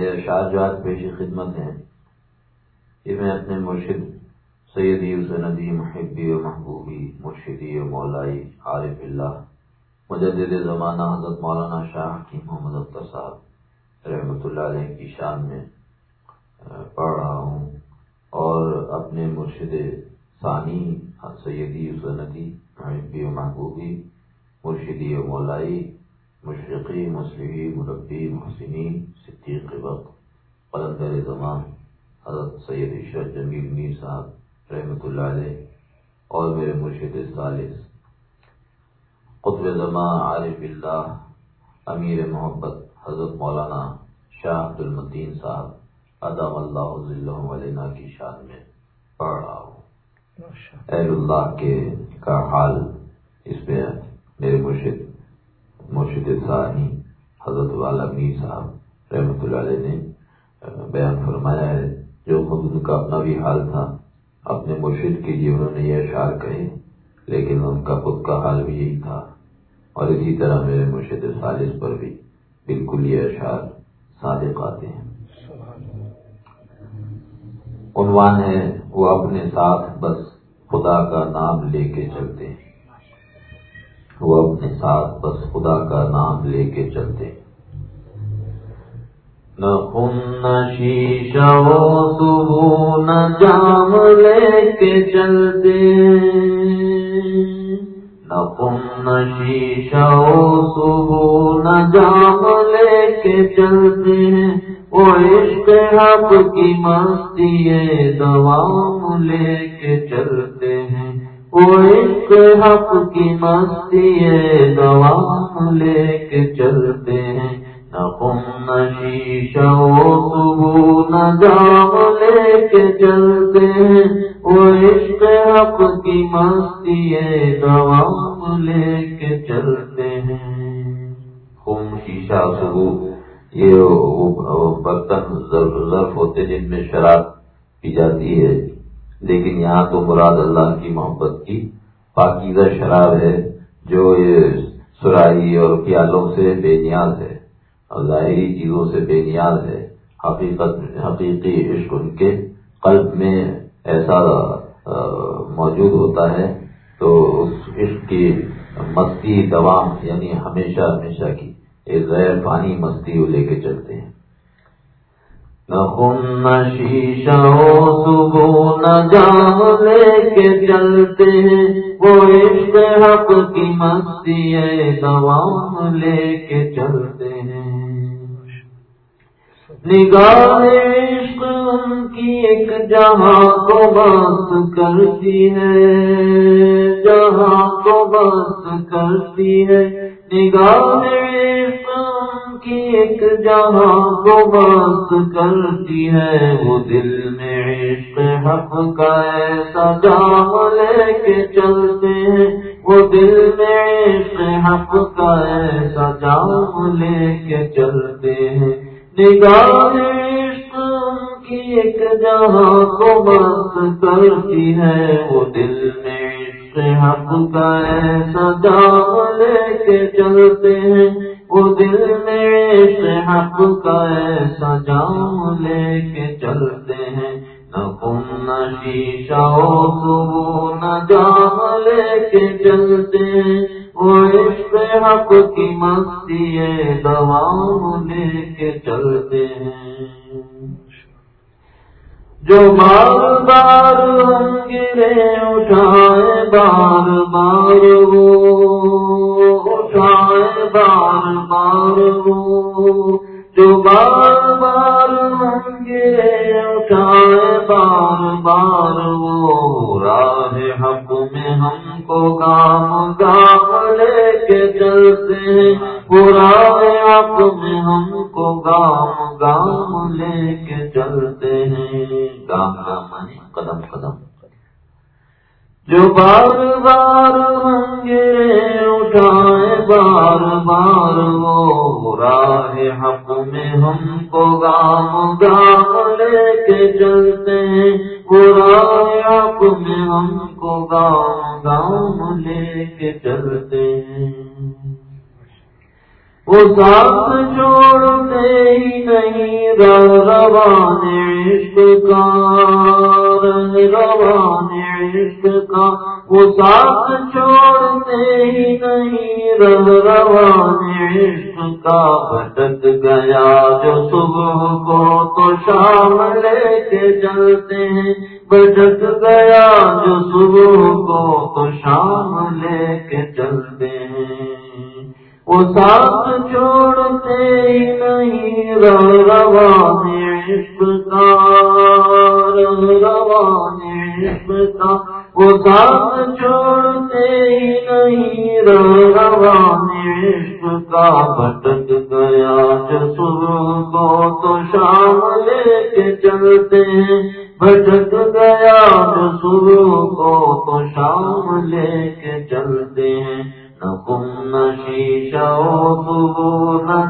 شارجات پیشی خدمت ہیں یہ میں اپنے مرشد سیدی سندی محبی و محبوبی، مرشدی و مولائی عارف اللہ، مجدد زمانہ حضرت مولانا شاہ کی محمد اختر صاحب رحمۃ اللہ علیہ کی شان میں پڑھ رہا ہوں۔ اور اپنے مرشد ثانی سیدی سندی محبی و محبوبی، مرشدی و مولائی مشرقی مسلمی مربی محسنی صدیق وقت قلندر زمان حضرت سید عشرت جمیل میر صاحب رحمۃ اللہ علیہ اور میرے مرشد ثالث قطب زمان عارف اللہ امیر محبت حضرت مولانا شاہ عبد المدین صاحب ادم اللہ علیہ کی شان میں پڑھ رہا ہوں۔ اہل اللہ کے کا حال اس میں میرے مرشد۔ مرشد ثانی حضرت والا میر صاحب رحمۃ اللہ علیہ نے بیان فرمایا ہے، جو خود ان کا اپنا بھی حال تھا، اپنے مرشد کے لیے انہوں نے یہ اشعار کہے، لیکن ان کا خود کا حال بھی یہی تھا۔ اور اسی طرح میرے مرشد سالس پر بھی بالکل یہ اشعار صادق آتے ہیں۔ عنوان ہے، وہ اپنے ساتھ بس خدا کا نام لے کے چلتے ہیں۔ وہ اپنے ساتھ بس خدا کا نام لے کے چلتے۔ نہ خون، نہ شیشہ نہ جام لے کے چلتے۔ نہ خون، نہ شیشہ نہ جام لے کے چلتے۔ ہیں وہ عشق حق کی مستی دوام لے کے چلتے ہیں۔ حق کی مستی دوام لے کے چلتے ہیں۔ نہ خم نہ شیشہ نہ دام لے کے چلتے ہیں۔ وہ عشق حق کی مستی دوام لے کے چلتے ہیں۔ خم شیشہ سبو یہ برتن ظرف ہوتے جن میں شراب پی جاتی ہے۔ لیکن یہاں تو مراد اللہ کی محبت کی پاکیزہ شراب ہے، جو سرائی اور پیالوں سے بے نیاز ہے اور ظاہری چیزوں سے بے نیاز ہے۔ حقیقت، حقیقی عشق ان کے قلب میں ایسا موجود ہوتا ہے۔ تو اس عشق کی مستی دوام یعنی ہمیشہ ہمیشہ کی، ایک غیر پانی مستی وہ لے کے چلتے ہیں۔ نہ شیشہ ہو نہ جام لے کے چلتے ہیں۔ وہ عشق حق کی مستی ہے، دوام لے کے چلتے ہیں۔ نگاہ عشق ان کی ایک جہاں کو بات کرتی ہے، جہاں کو بات کرتی ہے۔ نگاہ عشق کی ایک جہاں کو بات کرتی ہے، وہ دل میں عشق حق کا ایسا جام لے کے چلتے ہیں۔ وہ دل میں عشق حق کا ایسا جام لے کے چلتے ہیں۔ نگاہ عشق کی ایک جہاں کو بات کرتی ہے۔ وہ دل میں عشق حق کا ایسا جام لے کے چلتے ہیں۔ وہ دل میں حق کا ایسا جام لے کے چلتے ہیں۔ نہ کم، نہ شیشہ نہ جام لے کے چلتے ہیں۔ وہ عشق حق کی مستی ہے دوام لے کے چلتے ہیں۔ جو بار بار ہم گرے اٹھائے بار بار وہ اٹھائے بار بار وہ جو بار بار ہم گرے اٹھائے بار بار وہ راہ حق میں ہم کو گام گام لے کے چلتے ہیں۔ وہ آپ میں ہم کو گام گام لے کے چلتے ہیں۔ گام گام قدم قدم۔ جو بار بار منگے اٹھائے، بار بار وہ راہ حق میں ہم کو گام گام لے کے چلتے ہیں۔ وہ راہ حق میں ہم کو گام گام لے کے چلتے ہیں۔ وہ ساتھ چھوڑتے ہی نہیں روان عشق کا۔ روان عشق کا وہ ساتھ چھوڑتے ہی نہیں روان عشق کا بھٹک گیا جو صبح کو تو شام لے کے چلتے ہیں بھٹک گیا جو صبح کو تو شام لے کے چلتے ہیں۔ ساتھ چھوڑتے نہیں روان عشق کا روان عشق کا۔ وہ ساتھ چھوڑتے نہیں روان عشق کا۔ بھٹک گیا جو کو تو شام لے کے چلتے ہیں۔ بھٹک گیا جو کو تو شام لے کے چلتے ہیں۔ نہ شیشہ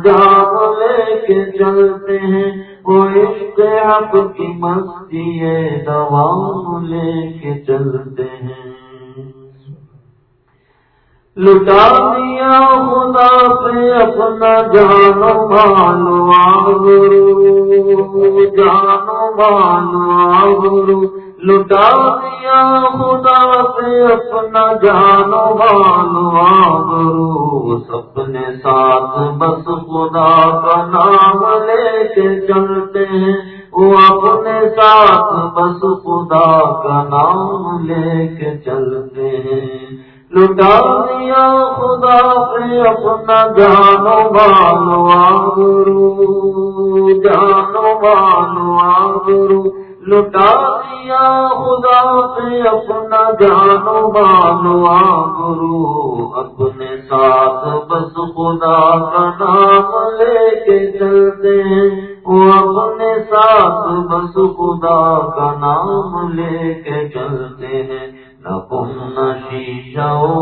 جام لے کے چلتے ہیں۔ وہ عشق حق کی مستی دوام لے کے چلتے ہیں۔ لٹا دیا خدا پہ اپنا جانو مانو آگرو جانو مانو آگرو لٹا دیا خدا سے اپنا جانو بانو آگرو سپنے ساتھ بس خدا کا نام لے کے چلتے ہیں۔ وہ اپنے ساتھ بس خدا کا نام لے کے چلتے ہیں۔ لٹا دیا خدا سے اپنا جانو بانو آگرو جانو بانو آگرو لٹا دیا خدا سے اپنا جانو مانو گرو اپنے ساتھ، بس خدا کا نام لے کے چلتے ہیں۔ وہ اپنے ساتھ، بس خدا کا نام لے کے چلتے ہیں۔ نہ کم، نہ شیشہ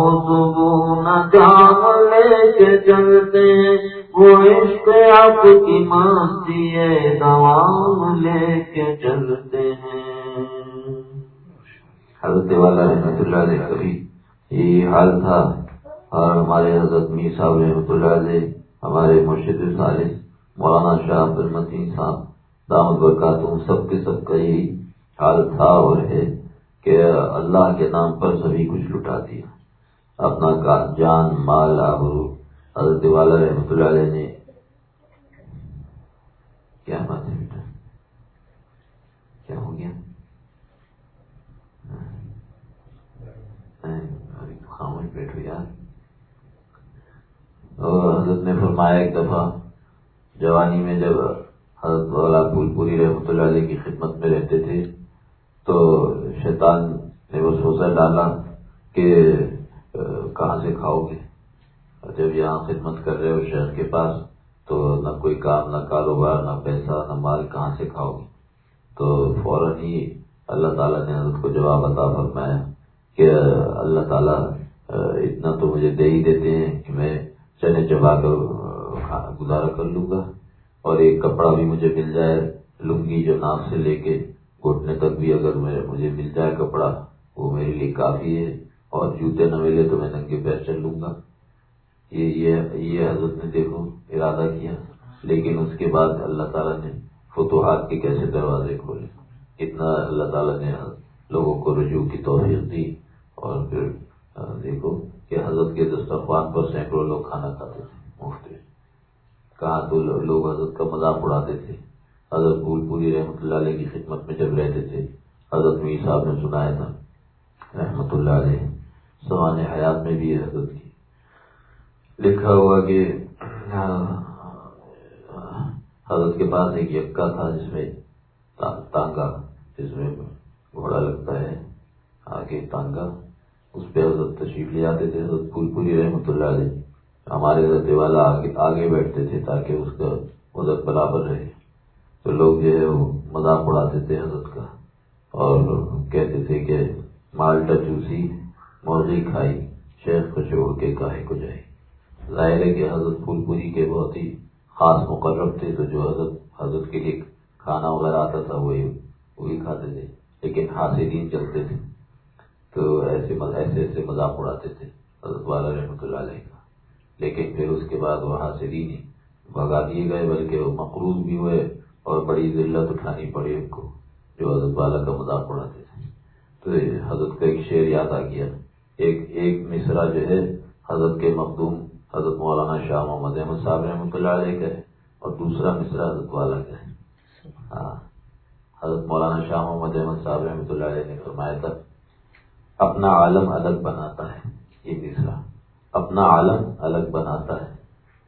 نہ جام لے کے چلتے ہیں۔ وہ عشق آپ کی مستی ہے دوام لے کے چلتے ہیں۔ حضرت والا رحمت اللہ علیہ کبھی یہی حال تھا۔ اور ہمارے حضرت میر صاحب رحمۃ اللہ علیہ، ہمارے مرشد صالح، مولانا شاہ عبد المتین صاحب دامد برکاتوں سب کے سب کا یہی حال تھا اور ہے کہ اللہ کے نام پر سبھی کچھ لٹا دیا۔ اپنا جان، مال آبرو حضرت والا رحمۃ اللہ علیہ نے کیا بات ہے بیٹا؟ کیا ہو گیا؟ خاموش بیٹھو یار۔ اور حضرت نے فرمایا ایک دفعہ جوانی میں جب حضرت والا پھول پوری رحمۃ اللہ علیہ کی خدمت میں رہتے تھے، تو شیطان نے وہ سوچا ڈالا کہ کہاں سے کھاؤ گے؟ جب یہاں خدمت کر رہے ہو شہر کے پاس، تو نہ کوئی کام، نہ کاروبار، نہ پیسہ، نہ مال کہاں سے کھاؤ گے تو فوراً ہی اللہ تعالیٰ نے حضرت کو جواب عطا فرمایا کہ اللہ تعالیٰ اتنا تو مجھے دے ہی دیتے ہیں کہ میں چنے چبا کر گزارا کر لوں گا، اور ایک کپڑا بھی مجھے مل جائے لنگی جو نام سے لے کے گھٹنے تک بھی اگر مجھے مل جائے کپڑا، وہ میرے لیے کافی ہے، اور جوتے نہ ملے تو میں ننگے پیر چل لوں گا۔ یہ حضرت نے دیکھو، ارادہ کیا۔ لیکن اس کے بعد اللہ تعالیٰ نے فتوحات کے کیسے دروازے کھولے؟ اتنا اللہ تعالیٰ نے لوگوں کو رجوع کی توفیق دی۔ اور پھر دیکھو کہ حضرت کے دسترخوان پر سینکڑوں لوگ کھانا کھاتے تھے، مفت کہاں تو لوگ حضرت کا مذاق اڑاتے تھے؟ حضرت پھول پوری رحمۃ اللہ علیہ کی خدمت میں جب رہتے تھے، حضرت میر صاحب نے سنایا تھا، رحمۃ اللہ علیہ سوان حیات میں بھی حضرت کی لکھا ہوا کہ حضرت کے پاس ایک یکا تھا جس میں تانگا، جس میں گھوڑا لگتا ہے، آگے تانگا، اس پہ حضرت تشریف لے جاتے تھے، حضرت پھول پوری رحمۃ اللہ علیہ، ہمارے حضرت والا آگے آگے بیٹھتے تھے تاکہ اس کا مدد برابر رہے۔ تو لوگ جو ہے وہ مذاق اڑاتے تھے حضرت کا اور کہتے تھے کہ، مالٹا چوسی مرغی کھائی، شیخ کو چھوڑ کے کاہے کو جائے۔ ظاہر ہے کہ حضرت پھول پوری کے بہت ہی خاص مقرر تھے، تو جو حضرت حضرت کے لیے کھانا وغیرہ آتا تھا، وہی وہی کھاتے تھے، لیکن ہاتھی دین چلتے تھے۔ تو ایسے ایسے ایسے مذاق اڑاتے تھے، حضرت والا رحمۃ اللہ علیہ کا۔ لیکن پھر اس کے بعد وہ حاصل ہی نہیں بھگا دیے گئے، بلکہ وہ مقروض بھی ہوئے اور بڑی ذلت اٹھانی پڑی ان کو، جو حضرت والا کا مذاق اڑاتے تھے۔ تو حضرت کا ایک شعر یاد آ گیا۔ ایک ایک مصرا جو ہے، حضرت کے مخدوم حضرت مولانا شاہ محمد احمد صاحب رحمۃ اللہ علیہ کا ہے اور دوسرا مصرا حضرت والا کا ہے ہاں۔ حضرت مولانا شاہ محمد احمد صاحب رحمۃ اللہ علیہ نے فرمایا تھا، اپنا عالم الگ بناتا ہے، یہ مصرا اپنا عالم الگ بناتا ہے۔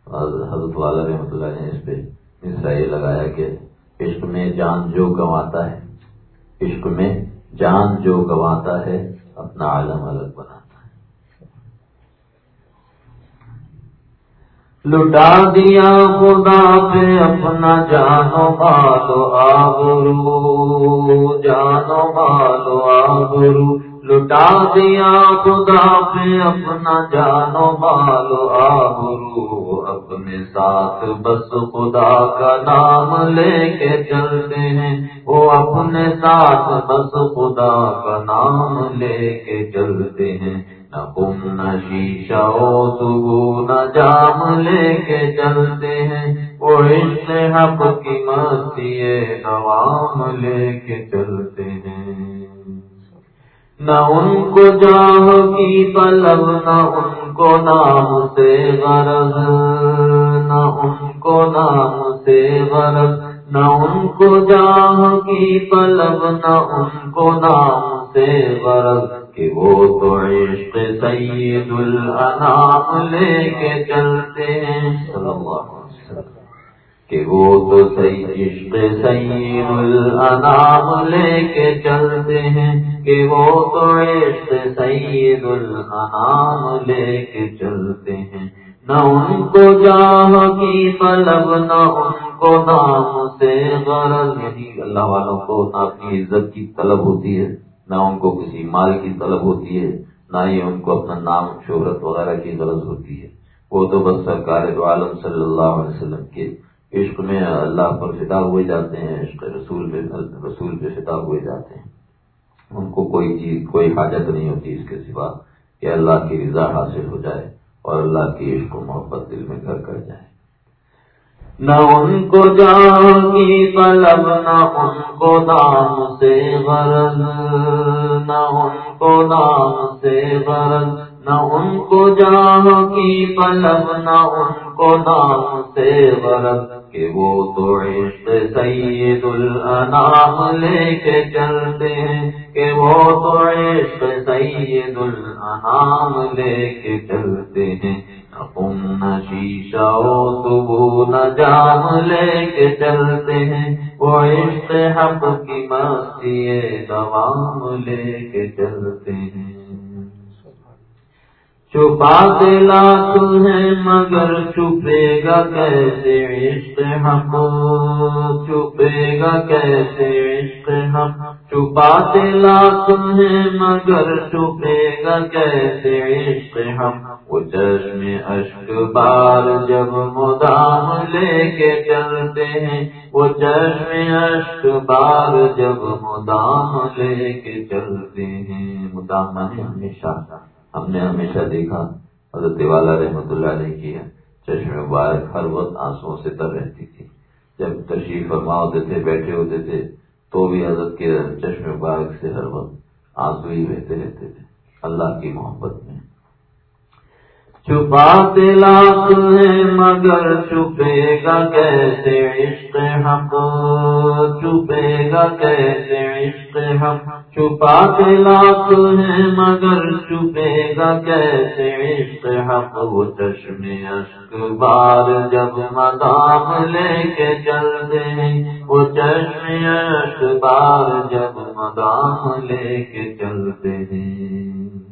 حضرت والا رحمۃ اللہ نے اس پہ مصرا یہ لگایا کہ عشق میں جان جو گنواتا ہے، عشق میں جان جو گنواتا ہے، اپنا عالم الگ بناتا ہے۔ لٹا دیا خدا پہ اپنا جانو بالو آبرو، جانو بالو آبرو۔ لٹا دیا خدا پہ اپنا جانو مالو آبرو۔ اپنے ساتھ بس خدا کا نام لے کے چلتے ہیں۔ وہ اپنے ساتھ بس خدا کا نام لے کے چلتے ہیں۔ نہ کم نہ شیشہ ہو نہ جام لے کے چلتے ہیں۔ وہ عشق حق کی مستی نوام لے کے چلتے ہیں۔ نہ ان کو جاہ کی طلب، نہ ان کو نام سے غرض۔ نہ ان کو نام سے غرض۔ نہ ان کو جاہ کی طلب، نہ ان کو نام سے غرض۔ کہ وہ تو عشق سید الانام لے کے چلتے ہیں۔ صلی اللہ کہ وہ تو عشق سید الانام لے کے چلتے ہیں۔ کہ وہ تو عشق سید الانام لے کے چلتے ہیں۔ نہ ان کو جاہ کی طلب، نہ ان کو نام سے غرض۔ یعنی اللہ والوں کو نہ اپنی عزت کی طلب ہوتی ہے۔ نہ ان کو کسی مال کی طلب ہوتی ہے، نہ ہی ان کو اپنا نام، شہرت وغیرہ کی غرض ہوتی ہے۔ وہ تو بس سرکار عالم صلی اللہ علیہ وسلم کے عشق میں اللہ پر فدا ہوئے جاتے ہیں، عشق رسول پہ رسول پہ فدا ہوئے جاتے ہیں۔ ان کو کوئی چیز، کوئی حاجت نہیں ہوتی اس کے سوا کہ اللہ کی رضا حاصل ہو جائے اور اللہ کی عشق و محبت دل میں گھر کر جائے۔ نہ ان کو جان کی طلب، نہ ان کو نام سے غرض، نہ ان کو نام سے غرض، نہ ان کو جان کی طلب، نہ ان کو نام سے غرض کہ وہ تو عشق سید الانام لے کے چلتے ہیں، کہ وہ تو عشق سید الانام لے کے چلتے ہیں۔ نہ شیشہ تو نہ جام لے کے چلتے ہیں۔ وہ عشق حق کی مستی دوام لے کے چلتے ہیں۔ چھپا دلا تمہیں مگر چھپے گا کیسے عشق ہم چھپے گا کیسے عشق ہم چھپا دلا تمہیں مگر چھپے گا کیسے عشق ہم وہ چشم اشک بار جب مدام لے کے چلتے ہیں وہ چشم اشک بار جب مدام لے کے چلتے ہیں۔ مدام ہمیشہ، ہم نے ہمیشہ دیکھا، حضرت والا رحمۃ اللہ علیہ کی چشم مبارک ہر وقت آنسو سے تر رہتی تھی۔ جب تشریف فرما ہوتے تھے، بیٹھے ہوتے تھے، تو بھی حضرت کے چشم مبارک سے ہر وقت آنسو ہی بہتے رہتے تھے۔ اللہ کی محبت میں۔ چھپا لاکھ ہے مگر چھپے گا کیسے عشق ہم چھپے گا کیسے عشق ہم چھپا لاکھ ہے مگر چھپے گا کیسے عشق ہم وہ چشم اشک بار جب مدام لے کے چلتے ہیں وہ چشم اشک بار جب مدام لے کے چلتے ہیں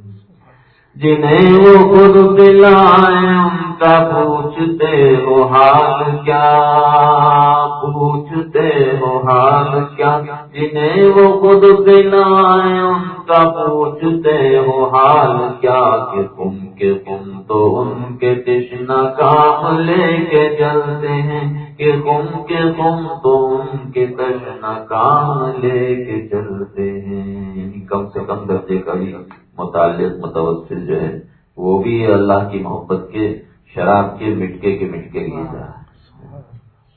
جنہیں وہ خود دلائے ان کا پوچھتے ہو حال کیا؟ پوچھتے ہو حال کیا؟ جنہیں وہ خود دلائے ان کا پوچھتے ہو حال کیا؟ کہ تم کے تم تو ان کے تشنا کام لے کے چلتے ہیں، کہ تم کے تم تو ان کے تشنا کام لے کے چلتے ہیں۔ کم سے کم درجے کا ہی متعلق، متوسل جو ہے، وہ بھی اللہ کی محبت کے، شراب کے مٹکے کے مٹکے لیے جا رہا ہے۔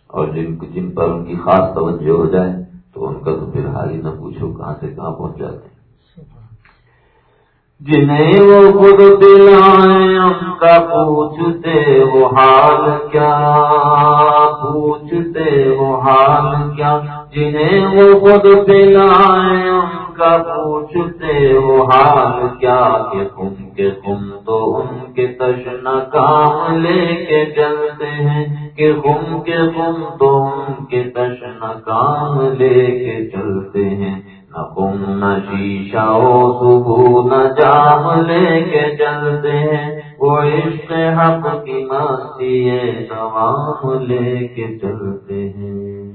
اور جن جن پر ان کی خاص توجہ ہو جائے، تو ان کا تو پھر حال ہی نہ پوچھو کہاں سے کہاں پہنچ جاتے ہیں۔ جنہیں وہ خود دلائیں ان کا پوچھتے وہ حال کیا، پوچھتے وہ حال کیا۔ جنہیں وہ خود دلائیں ان کا پوچھتے وہ حال کیا کہ تم کے تم تو ان کے تشن کام لے کے چلتے ہیں کہ تم کے تم تو ان کے تشن کام لے کے چلتے ہیں۔ نہ کم نہ شیشہ صبح نہ جام لے کے چلتے ہیں۔ وہ عشق حق کی مستی تمام لے کے چلتے ہیں۔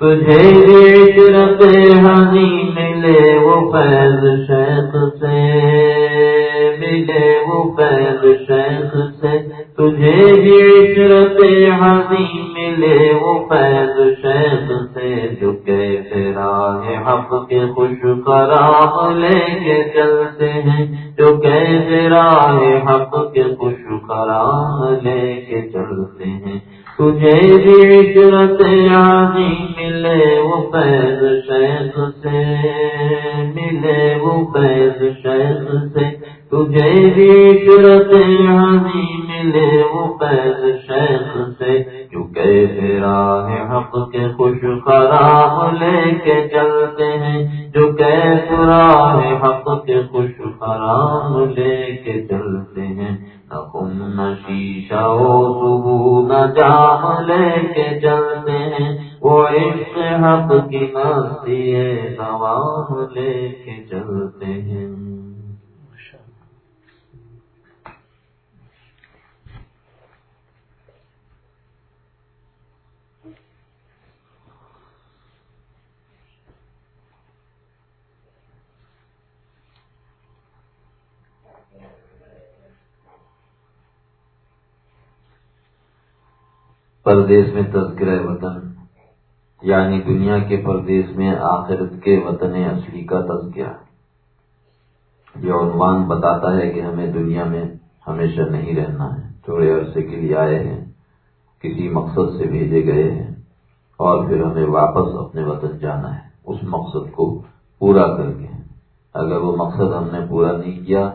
تجھے عشرت ہنی ملے وہ فیض شیخ سے۔ ملے وہ فیض شیخ سے۔ تجھے عشرت ہنی ملے وہ فیض شیخ سے۔ جو کہتے راہ حق کے خوش خراب لے کے چلتے ہیں۔ جو کہتے راہ حق کے خوش خراب لے کے چلتے ہیں۔ تجھے بھی عشرت آنی ملے وہ فیض شیخ سے، ملے وہ فیض شیخ سے۔ تجھے بھی عشرت آنی ملے وہ فیض شیخ سے۔ کیونکہ راہ حق کے خوش خراب لے کے چلتے ہیں۔ جو کہ راہ حق کے خوش خراب لے کے چلتے ہیں۔ نہ کم نہ شیشہ ہو صبح نہ جام لے کے چلتے ہیں، وہ عشق حق کی مستی ہے نوام لے کے چلتے ہیں۔ پردیس میں تذکرہ وطن یعنی دنیا کے پردیس میں آخرت کے وطن اصلی کا تذکرہ۔ یہ عنوان بتاتا ہے کہ ہمیں دنیا میں ہمیشہ نہیں رہنا ہے، تھوڑے عرصے کے لیے آئے ہیں، کسی مقصد سے بھیجے گئے ہیں، اور پھر ہمیں واپس اپنے وطن جانا ہے۔ اس مقصد کو پورا کر کے۔ اگر وہ مقصد ہم نے پورا نہیں کیا،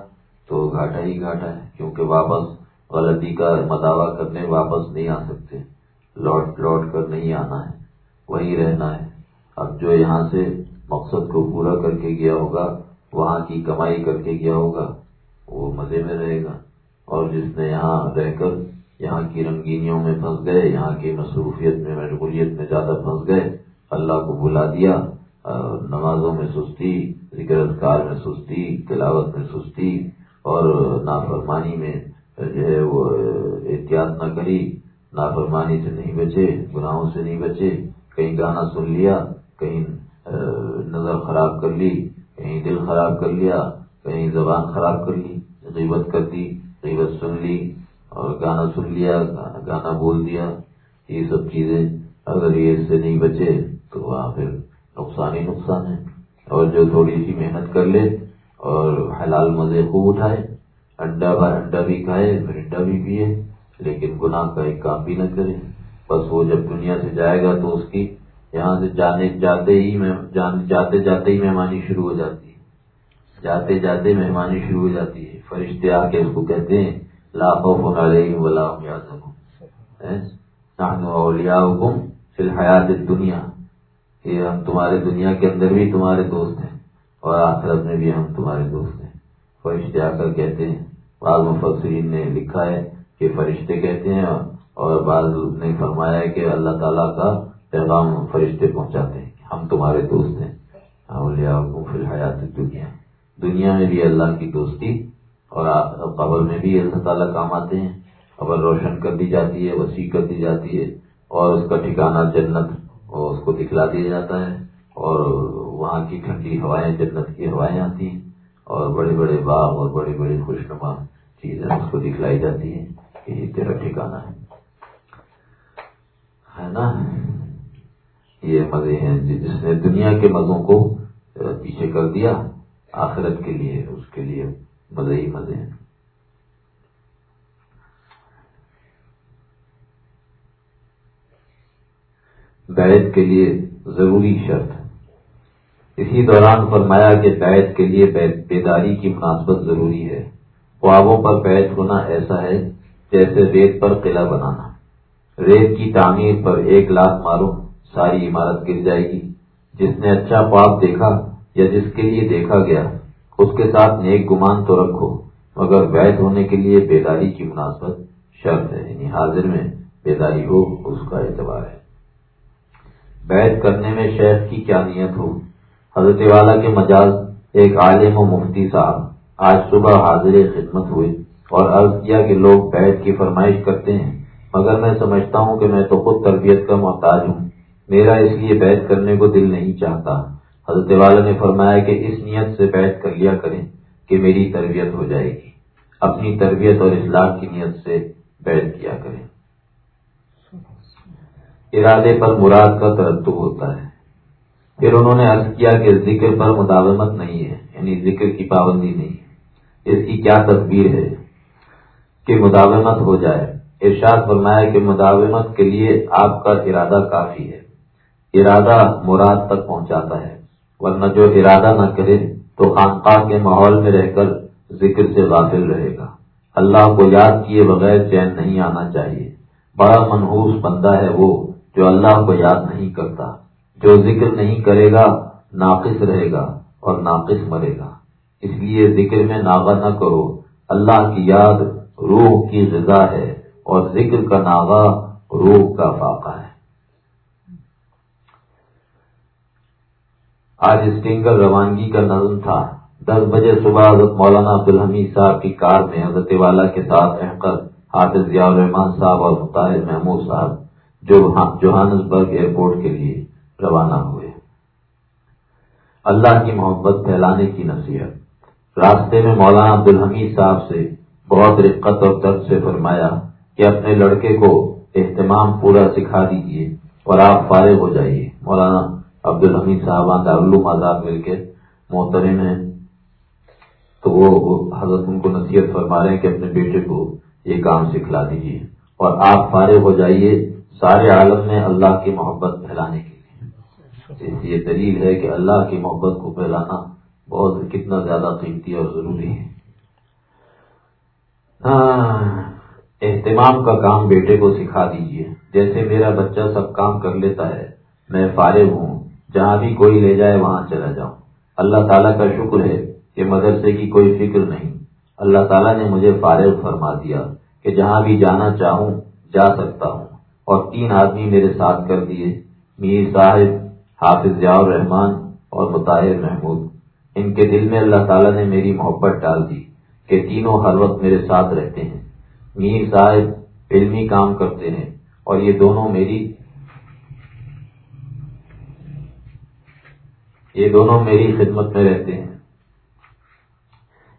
تو گھاٹا ہی گھاٹا ہے، کیونکہ واپس غلطی کا مداوع کرنے واپس نہیں آ سکتے۔ لوٹ لوٹ کر نہیں آنا ہے وہی رہنا ہے۔ اب جو یہاں سے مقصد کو پورا کر کے گیا ہوگا، وہاں کی کمائی کر کے گیا ہوگا، وہ مزے میں رہے گا۔ اور جس نے یہاں رہ کر یہاں کی رنگینیوں میں پھنس گئے، یہاں کی مصروفیت میں مشغولیت میں زیادہ پھنس گئے، اللہ کو بلا دیا نمازوں میں سستی، ذکر اذکار میں سستی، تلاوت میں سستی، اور نافرمانی میں جو ہے وہ احتیاط نہ کری نافرمانی سے نہیں بچے، گناہوں سے نہیں بچے، کہیں گانا سن لیا، کہیں نظر خراب کر لی، کہیں دل خراب کر لیا، کہیں زبان خراب کر لی، غیبت کر دی، غیبت سن لی، اور گانا سن لیا، گانا بول دیا، یہ سب چیزیں اگر یہ اس سے نہیں بچے تو وہاں پھر نقصان ہی نقصان ہے۔ اور جو تھوڑی سی محنت کر لے اور حلال مزے خوب اٹھائے، انڈا انڈا بھی کھائے، پھر انڈا بھی پیے لیکن گناہ کا ایک کام بھی نہ کرے۔ بس وہ جب دنیا سے جائے گا تو اس کی یہاں سے جانے جاتے ہی جاتے جاتے ہی مہمانی شروع ہو جاتی ہے۔ جاتے جاتے مہمانی شروع ہو جاتی ہے۔ فرشتے آ کے اس کو کہتے ہیں لاکھوں ہونا رہی بلا یاد حکم فی الحیات دنیا یہ ہم تمہارے دنیا کے اندر بھی تمہارے دوست ہیں اور آخرت میں بھی ہم تمہارے دوست ہیں۔ فرشتے آ کر کہتے ہیں، بعض مفسرین نے لکھا ہے کہ فرشتے کہتے ہیں اور بعض نے فرمایا ہے کہ اللہ تعالیٰ کا پیغام فرشتے پہنچاتے ہیں ہم تمہارے دوست ہیں۔ فی الحیات دنیا دنیا میں بھی اللہ کی دوستی اور قبر میں بھی اللہ تعالیٰ کام آتے ہیں۔ قبر روشن کر دی جاتی ہے، وسیع کر دی جاتی ہے اور اس کا ٹھکانہ جنت اس کو دکھلا دیا جاتا ہے اور وہاں کی ٹھنڈی ہوائیں جنت کی ہوائیں آتی ہیں اور بڑے بڑے باغ اور بڑی بڑی خوشنما چیزیں اس کو دکھلائی جاتی ہیں۔ یہ تیرا ٹھکانا ہے۔ ہے نا؟ یہ مزے ہیں۔ جس نے دنیا کے مزوں کو پیچھے کر دیا، آخرت کے لیے اس کے لیے مزے ہی مزے ہیں۔ بیت کے لیے ضروری شرط۔ اسی دوران فرمایا کہ بیت کے لیے بیداری کی مناسبت ضروری ہے۔ خوابوں پر بیت ہونا ایسا ہے جیسے ریت پر قلعہ بنانا۔ ریت کی تعمیر پر ایک لاکھ مارو ساری عمارت گر جائے گی۔ جس نے اچھا خواب دیکھا یا جس کے لیے دیکھا گیا، اس کے ساتھ نیک گمان تو رکھو، مگر بیت ہونے کے لیے بیداری کی مناسبت شرط ہے۔ یعنی حاضر میں بیداری ہو، اس کا اعتبار ہے۔ بیت کرنے میں شیخ کی کیا نیت ہو؟ حضرت والا کے مجاز ایک عالم و مفتی صاحب آج صبح حاضر خدمت ہوئے۔ اور عرض کیا کہ لوگ بیت کی فرمائش کرتے ہیں، مگر میں سمجھتا ہوں کہ میں تو خود تربیت کا محتاج ہوں۔ میرا اس لیے بیت کرنے کو دل نہیں چاہتا۔ حضرت والا نے فرمایا کہ اس نیت سے بیت کر لیا کریں کہ میری تربیت ہو جائے گی۔ اپنی تربیت اور اصلاح کی نیت سے بیت کیا کریں۔ ارادے پر مراد کا ترتب ہوتا ہے۔ پھر انہوں نے عرض کیا کہ ذکر پر مداومت نہیں ہے یعنی ذکر کی پابندی نہیں۔ ہے اس کی کیا تصویر ہے؟ کہ مداومت ہو جائے۔ ارشاد فرمایا کہ مداومت کے لیے آپ کا ارادہ کافی ہے۔ ارادہ مراد تک پہنچاتا ہے۔ ورنہ جو ارادہ نہ کرے تو خانقاہ کے ماحول میں رہ کر ذکر سے غافل رہے گا۔ اللہ کو یاد کیے بغیر چین نہیں آنا چاہیے۔ بڑا منحوس بندہ ہے وہ جو اللہ کو یاد نہیں کرتا۔ جو ذکر نہیں کرے گا، ناقص رہے گا اور ناقص مرے گا۔ اس لیے ذکر میں ناغا نہ کرو۔ اللہ کی یاد روح کی غذا ہے اور ذکر کا ناغا روح کا فاقہ ہے۔ آج اسٹنگر روانگی کا نظم تھا۔ دس بجے صبح حضرت مولانا عبدالحمید صاحب کی کار میں حضرت والا کے ساتھ کر حافظ ضیاء الرحمان صاحب اور مطاہر محمود صاحب جو جوہانسبرگ ایئرپورٹ کے لیے روانہ ہوئے۔ اللہ کی محبت پھیلانے کی نصیحت۔ راستے میں مولانا عبدالحمید صاحب سے بہت رقت اور درد سے فرمایا کہ اپنے لڑکے کو اہتمام پورا سکھا دیجیے اور آپ فارغ ہو جائیے۔ مولانا عبد الحمید صاحب دارالعلوم آزاد مل کے محترم ہیں۔ تو وہ حضرت ان کو نصیحت فرما رہے ہیں کہ اپنے بیٹے کو یہ کام سکھلا دیجیے اور آپ فارغ ہو جائیے سارے عالم میں اللہ کی محبت پھیلانے کے لیے۔ یہ دلیل ہے کہ اللہ کی محبت کو پھیلانا بہت کتنا زیادہ قیمتی اور ضروری ہے۔ ہاں، اہتمام کا کام بیٹے کو سکھا دیجیے جیسے میرا بچہ سب کام کر لیتا ہے میں فارغ ہوں۔ جہاں بھی کوئی لے جائے وہاں چلا جاؤں۔ اللہ تعالیٰ کا شکر ہے کہ مدرسے کی کوئی فکر نہیں۔ اللہ تعالیٰ نے مجھے فارغ فرما دیا کہ جہاں بھی جانا چاہوں جا سکتا ہوں۔ اور تین آدمی میرے ساتھ کر دیے۔ میر صاحب حافظ ضیاء الرحمان اور مطاہر محمود۔ ان کے دل میں اللہ تعالیٰ نے میری محبت ڈال دی۔ کہ تینوں ہر وقت میرے ساتھ رہتے ہیں۔ میر صاحب علمی کام کرتے ہیں اور یہ دونوں میری یہ دونوں میری خدمت میں رہتے ہیں۔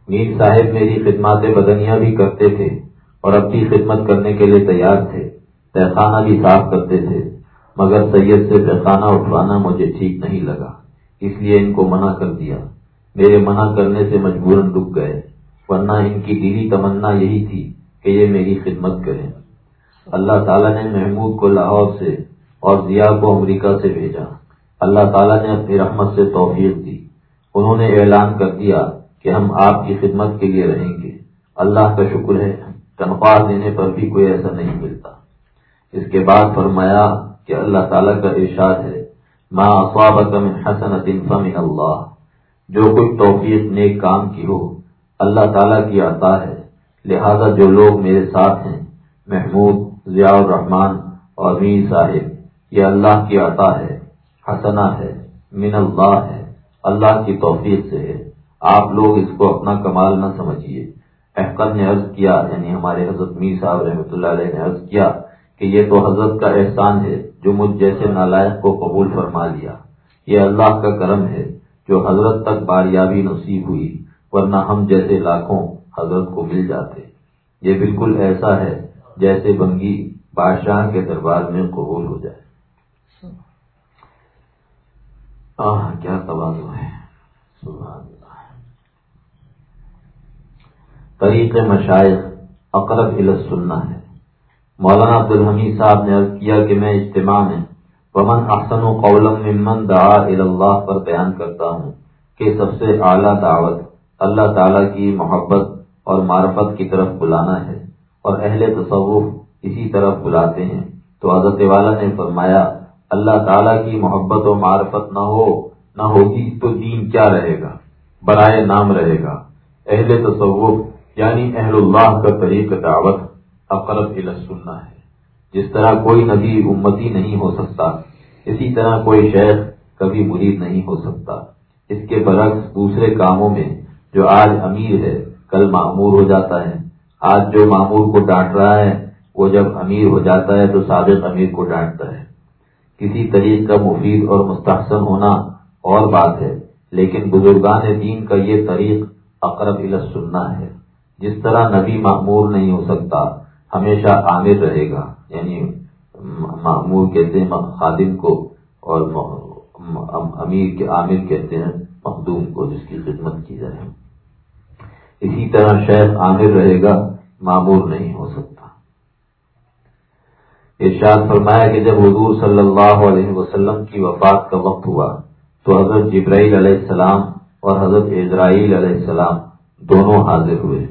میر صاحب میری خدمات بدنیاں بھی کرتے تھے اور اپنی خدمت کرنے کے لیے تیار تھے۔ تہخانہ بھی صاف کرتے تھے، مگر سید سے تہخانہ اٹھوانا مجھے ٹھیک نہیں لگا، اس لیے ان کو منع کر دیا۔ میرے منع کرنے سے مجبور ڈب گئے۔ ورنہ ان کی دلی تمنا یہی تھی کہ یہ میری خدمت کریں۔ اللہ تعالیٰ نے محمود کو لاہور سے اور ضیاء کو امریکہ سے بھیجا۔ اللہ تعالیٰ نے اپنی رحمت سے توفیق دی۔ انہوں نے اعلان کر دیا کہ ہم آپ کی خدمت کے لیے رہیں گے۔ اللہ کا شکر ہے، تنخواہ دینے پر بھی کوئی ایسا نہیں ملتا۔ اس کے بعد فرمایا کہ اللہ تعالیٰ کا ارشاد ہے ماں من حسن فمن اللہ جو کچھ توفیق نیک کام کی ہو اللہ تعالیٰ کی عطا ہے۔ لہذا جو لوگ میرے ساتھ ہیں، محمود، ضیاء الرحمان اور میر صاحب، یہ اللہ کی عطا ہے حسنا ہے، من اللہ ہے۔ اللہ کی توفیق سے ہے۔ آپ لوگ اس کو اپنا کمال نہ سمجھیے۔ احکم نے عرض کیا یعنی ہمارے حضرت میر صاحب رحمۃ اللہ علیہ نے عرض کیا کہ یہ تو حضرت کا احسان ہے جو مجھ جیسے نالائق کو قبول فرما لیا۔ یہ اللہ کا کرم ہے جو حضرت تک باریابی نصیب ہوئی۔ ورنہ ہم جیسے لاکھوں حضرت کو مل جاتے۔ یہ بالکل ایسا ہے جیسے بنگی بادشاہ کے دربار میں قبول ہو جائے۔ کیا توازو ہے۔ طریق مشائق اقرب سننا ہے۔ مولانا عبد الحمید صاحب نے عرض کیا کہ میں اجتماع میں ومن احسن و قولم ممن دعا اللہ پر بیان کرتا ہوں کہ سب سے اعلیٰ دعوت اللہ تعالی کی محبت اور معرفت کی طرف بلانا ہے اور اہل تصوف اسی طرف بلاتے ہیں۔ تو حضرت والا نے فرمایا، اللہ تعالیٰ کی محبت و معرفت نہ ہو، نہ ہوگی تو دین کیا رہے گا؟ برائے نام رہے گا۔ اہل تصوف یعنی اہل اللہ کا طریق دعوت، اقرب سننا ہے۔ جس طرح کوئی نبی امتی نہیں ہو سکتا، اسی طرح کوئی شیخ کبھی مرید نہیں ہو سکتا۔ اس کے برعکس دوسرے کاموں میں جو آج امیر ہے، کل معمور ہو جاتا ہے۔ آج جو معمور کو ڈانٹ رہا ہے، وہ جب امیر ہو جاتا ہے تو سابق امیر کو ڈانٹتا ہے۔ کسی طریق کا مفید اور مستحسن ہونا اور بات ہے، لیکن بزرگان دین کا یہ طریق اقرب سننا ہے۔ جس طرح نبی معمور نہیں ہو سکتا، ہمیشہ عامر رہے گا۔ یعنی معمور کہتے ہیں، خادم کو اور امیر کے عامر کہتے ہیں، مخدوم کو، جس کی خدمت کی جائے۔ اسی طرح شیخ عامر رہے گا، معمور نہیں ہو سکتا۔ ارشاد فرمایا کہ جب حضور صلی اللہ علیہ وسلم کی وفات کا وقت ہوا، تو حضرت جبرائیل علیہ السلام اور حضرت اسرائیل علیہ السلام دونوں حاضر ہوئے۔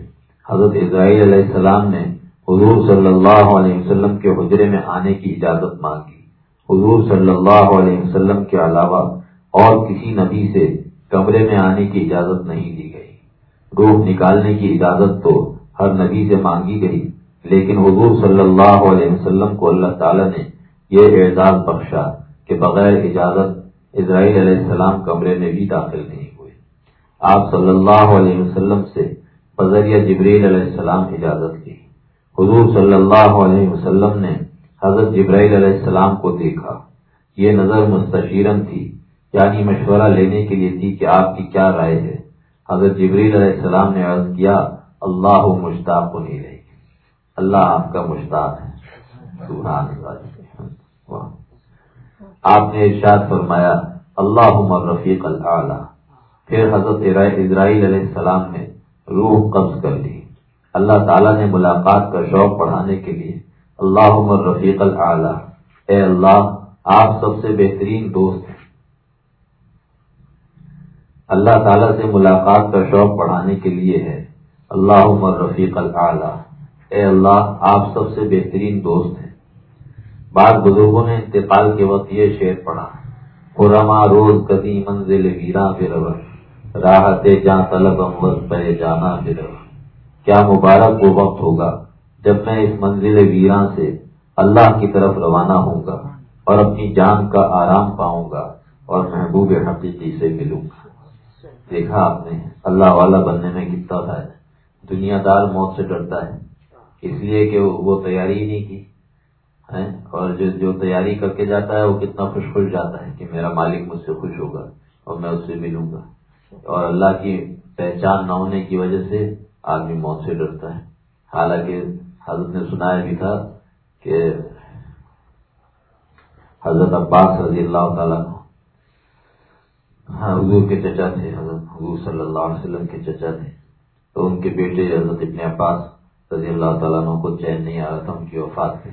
حضرت اسرائیل علیہ السلام نے حضور صلی اللہ علیہ وسلم کے حجرے میں آنے کی اجازت مانگی۔ حضور صلی اللہ علیہ وسلم کے علاوہ اور کسی نبی سے کمرے میں آنے کی اجازت نہیں دی گئی۔ روح نکالنے کی اجازت تو ہر نبی سے مانگی گئی، لیکن حضور صلی اللہ علیہ وسلم کو اللہ تعالی نے یہ اعزاز بخشا کہ بغیر اجازت اسرائیل علیہ السلام کمرے میں بھی داخل نہیں ہوئے۔ آپ صلی اللہ علیہ وسلم سے بذریعہ جبریل علیہ السلام اجازت لی حضور صلی اللہ علیہ وسلم نے حضرت جبرائیل علیہ السلام کو دیکھا۔ یہ نظر مستشیرن تھی یعنی مشورہ لینے کے لیے تھی کہ آپ کی کیا رائے ہے۔ حضرت جبریل علیہ السلام نے عرض کیا، اللہ مشتاق نہیں رہے اللہ آپ کا مشتاق ہے۔ آپ نے ارشاد فرمایا اللہ رفیق اللہ پھر حضرت اسرائیل علیہ السلام نے روح قبض کر لی۔ اللہ تعالیٰ نے ملاقات کا شوق پڑھانے کے لیے اللہ عمر رفیق اللہ اے اللہ، آپ سب سے بہترین دوست ہیں۔ اللہ تعالیٰ سے ملاقات کا شوق پڑھانے کے لیے ہے۔ اللہ عمر رفیق اللہ اے اللہ، آپ سب سے بہترین دوست ہیں۔ بعض بزرگوں نے انتقال کے وقت یہ شعر پڑھا قرما روز کبھی منزل ویرا پھر راحت جاں طلب امبر پہ جانا پھر کیا مبارک وہ وقت ہوگا جب میں اس منزل ویراں سے اللہ کی طرف روانہ ہوں گا اور اپنی جان کا آرام پاؤں گا اور محبوب حقیقی سے ملوں گا۔ دیکھا آپ نے، اللہ والا بننے میں کتنا تھا۔ دنیا دار موت سے ڈرتا ہے۔ اس لیے کہ وہ تیاری ہی نہیں کی اور جو جو تیاری کر کے جاتا ہے، وہ کتنا خوش خوش جاتا ہے کہ میرا مالک مجھ سے خوش ہوگا اور میں اس سے ملوں گا۔ اور اللہ کی پہچان نہ ہونے کی وجہ سے آدمی موت سے ڈرتا ہے۔ حالانکہ حضرت نے سنایا بھی تھا کہ حضرت عباس رضی اللہ تعالیٰ ہاں حضور کے چچا تھے، حضرت حضور صلی اللہ علیہ وسلم کے چچا تھے۔ تو ان کے بیٹے حضرت ابن عباس رضی اللہ تعالیٰ کو چین نہیں آ رہا تھا، ان کی وفات سے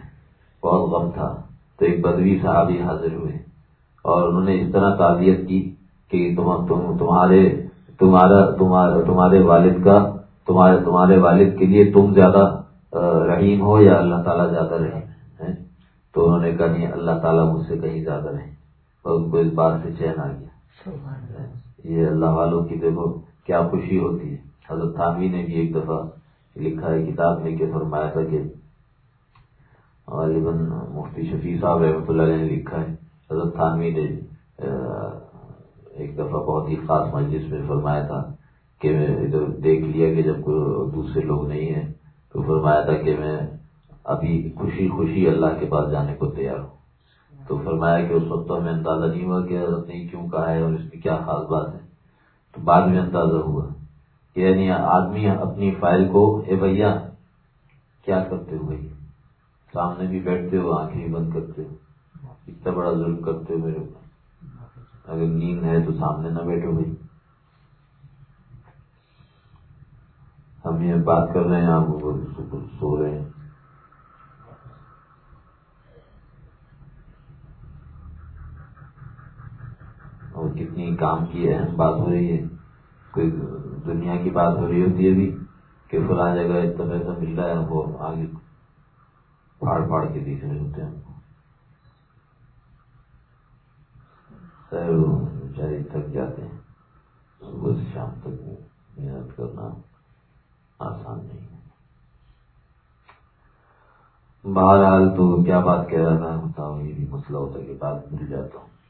بہت غم تھا۔ تو ایک بدوی صحابی حاضر ہوئے اور انہوں نے اس طرح تعبیت کی کہ تمہارے، تمہارا تمہارے والد کا، تمہارے تمہارے والد کے لیے تم زیادہ رحیم ہو یا اللہ تعالیٰ زیادہ رحیم ہے؟ تو انہوں نے کہا، نہیں، اللہ تعالیٰ مجھ سے کہیں زیادہ رحیم اور ان کو اس بات سے چین آ گیا۔ یہ اللہ والوں کی دیکھو، کیا خوشی ہوتی ہے۔ حضرت تھانوی نے بھی ایک دفعہ لکھا ہے، کتاب میں کہ فرمایا تھا کہ غالباً مفتی شفیع صاحب رحمۃ اللہ علیہ نے لکھا ہے۔ حضرت تھانوی نے ایک دفعہ بہت ہی خاص مجلس میں فرمایا تھا کہ میں ادھر دیکھ لیا کہ جب کوئی دوسرے لوگ نہیں ہیں تو فرمایا تھا کہ میں ابھی خوشی خوشی اللہ کے پاس جانے کو تیار ہوں۔ تو فرمایا کہ اس وقت تو ہمیں اندازہ نہیں ہوا کہ حضرت نے کیوں کہا ہے اور اس میں کیا خاص بات ہے۔ تو بعد میں اندازہ ہوا یعنی آدمی اپنی فائل کو، اے بھیا، کیا کرتے ہو بھائی؟ سامنے بھی بیٹھتے ہو، آنکھیں بھی بند کرتے ہو۔ اتنا بڑا ظلم کرتے ہو میرے اوپر۔ اگر نیند ہے تو سامنے نہ بیٹھو بھائی۔ ہم یہ بات کر رہے ہیں، آپ سو رہے ہیں۔ اور کتنی کام کی اہم بات ہو رہی ہے۔ کوئی دنیا کی بات ہو رہی ہوتی ہے بھی کہ فلاں جگہ اتنا پیسہ مل رہا ہے، وہ آگے پھاڑ پھاڑ کے دیکھ رہے ہوتے ہیں۔ بیچارے تھک جاتے ہیں۔ صبح سے شام تک محنت کرنا آسان نہیں ہے۔ بہرحال تو کیا بات کہہ رہا تھا؟ بتاؤ یہ بھی مسئلہ ہوتا ہے کہ بات مل جاتا ہوں۔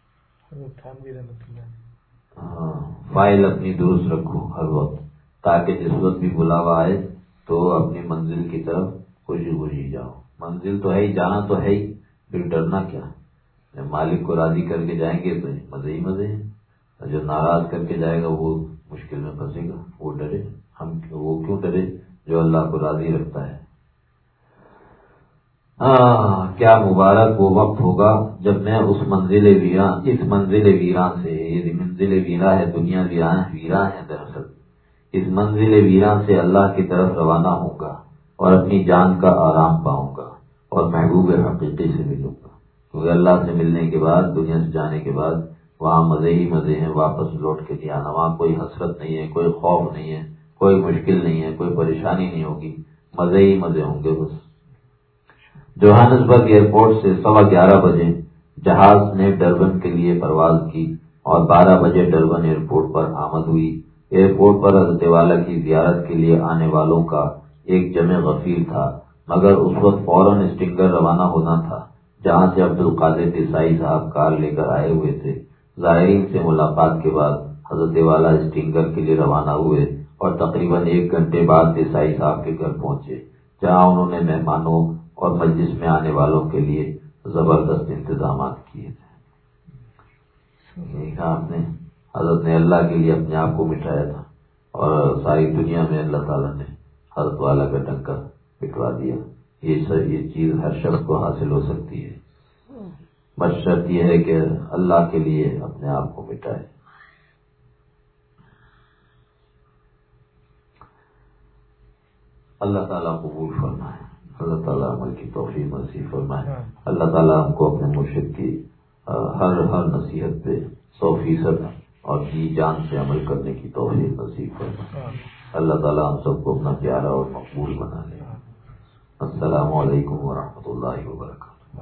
ہاں فائل اپنی درست رکھو ہر وقت، تاکہ جس وقت بھی بلاوا آئے تو اپنی منزل کی طرف خوشی خوشی جاؤ۔ منزل تو ہے ہی، جانا تو ہے ہی، پھر ڈرنا کیا؟ جب مالک کو راضی کر کے جائیں گے تو مزے ہی مزے ہیں۔ جو ناراض کر کے جائے گا وہ مشکل میں پھنسے گا، وہ ڈرے۔ ہم وہ کیوں ڈرے جو اللہ کو راضی رکھتا ہے؟ ہاں کیا مبارک وہ وقت ہوگا جب میں اس منزل ویران، اس منزل ویران سے یہ منزل ویرا ہے، دنیا ویران ویران ہے دراصل، اس منزل ویران سے اللہ کی طرف روانہ ہوں گا اور اپنی جان کا آرام پاؤں گا اور محبوب حقیقی سے ملوں گا۔ کیونکہ اللہ سے ملنے کے بعد، دنیا سے جانے کے بعد، وہاں مزے ہی مزے ہیں، واپس لوٹ کے لیے آنا، وہاں کوئی حسرت نہیں ہے، کوئی خوف نہیں ہے، کوئی مشکل نہیں ہے، کوئی پریشانی نہیں ہوگی، مزے ہی مزے ہوں گے بس۔ جوہانسبرگ ایئرپورٹ سے سوا گیارہ بجے جہاز نے ڈربن کے لیے پرواز کی اور بارہ بجے ڈربن ایئرپورٹ پر آمد ہوئی۔ ایئرپورٹ پر حضرت والا کی زیارت کے لیے آنے والوں کا ایک جمع غفیر تھا، مگر اس وقت فوراً اسٹنگر روانہ ہونا تھا، جہاں سے عبد القادر دیسائی صاحب کار لے کر آئے ہوئے تھے۔ زائرین سے ملاقات کے بعد حضرت والا اسٹنگر کے لیے روانہ ہوئے اور تقریباً ایک گھنٹے بعد دیسائی صاحب کے گھر پہنچے، جہاں انہوں نے مہمانوں اور مجلس میں آنے والوں کے لیے زبردست انتظامات کیے تھے۔ کہا آپ نے، حضرت نے اللہ کے لیے اپنے آپ کو مٹایا تھا اور ساری دنیا میں اللہ تعالیٰ نے حضرت والا کا ڈنکا پٹوا دیا۔ یہ سب یہ چیز ہر شخص کو حاصل ہو سکتی ہے۔ بس شرط یہ ہے کہ اللہ کے لیے اپنے آپ کو مٹائے اللہ تعالیٰ قبول فرمائے۔ اللہ تعالیٰ عمل کی توفیق نصیب فرمائے۔ اللہ تعالیٰ ہم کو اپنے مرشد کی ہر ہر نصیحت پہ سو فیصد اور جی جان سے عمل کرنے کی توفیق نصیب فرمائے۔ اللہ تعالیٰ ہم سب کو اپنا پیارا اور مقبول بنا لے۔ السلام علیکم ورحمۃ اللہ وبرکاتہ۔